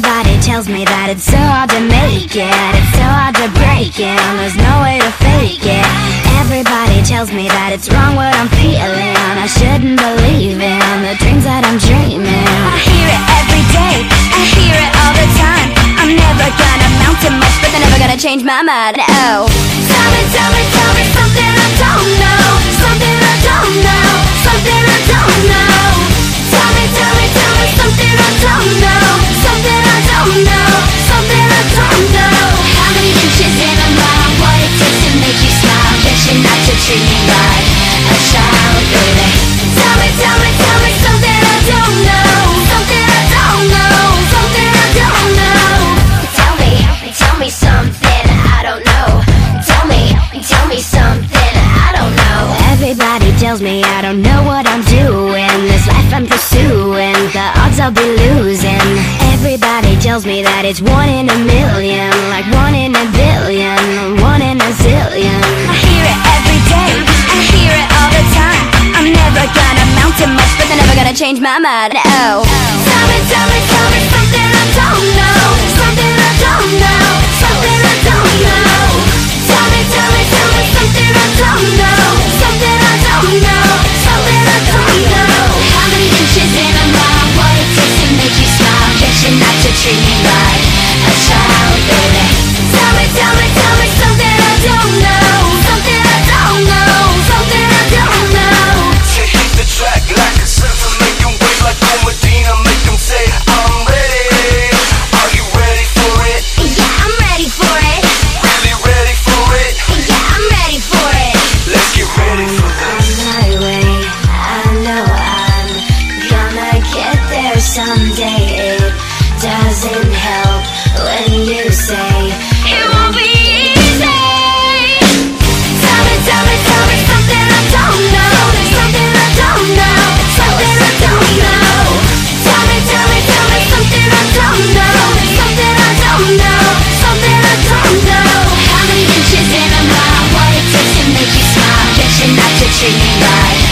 tells me that it's so hard to make it. It's so hard to break it. And there's no way to fake it. Everybody tells me that it's wrong what I'm feeling. I shouldn't believe in the dreams that I'm dreaming. I hear it every day, I hear it all the time. I'm never gonna amount to much but they're never gonna change my mind, oh Tell me, tell me, tell me something I don't know. Something I don't know, tells me I don't know what I'm doing. This life I'm pursuing, the odds I'll be losing. Everybody tells me that it's one in a million change my mind, oh. Tell someday. It doesn't help when you say it won't be easy. Tell me, tell me, tell me something I don't know. Something I don't know. Something I don't know. Tell me, tell me, tell me something I don't know. Something I don't know. Something I don't know. How many inches in a mile? What it takes to make you smile? Guess you're not to treat me like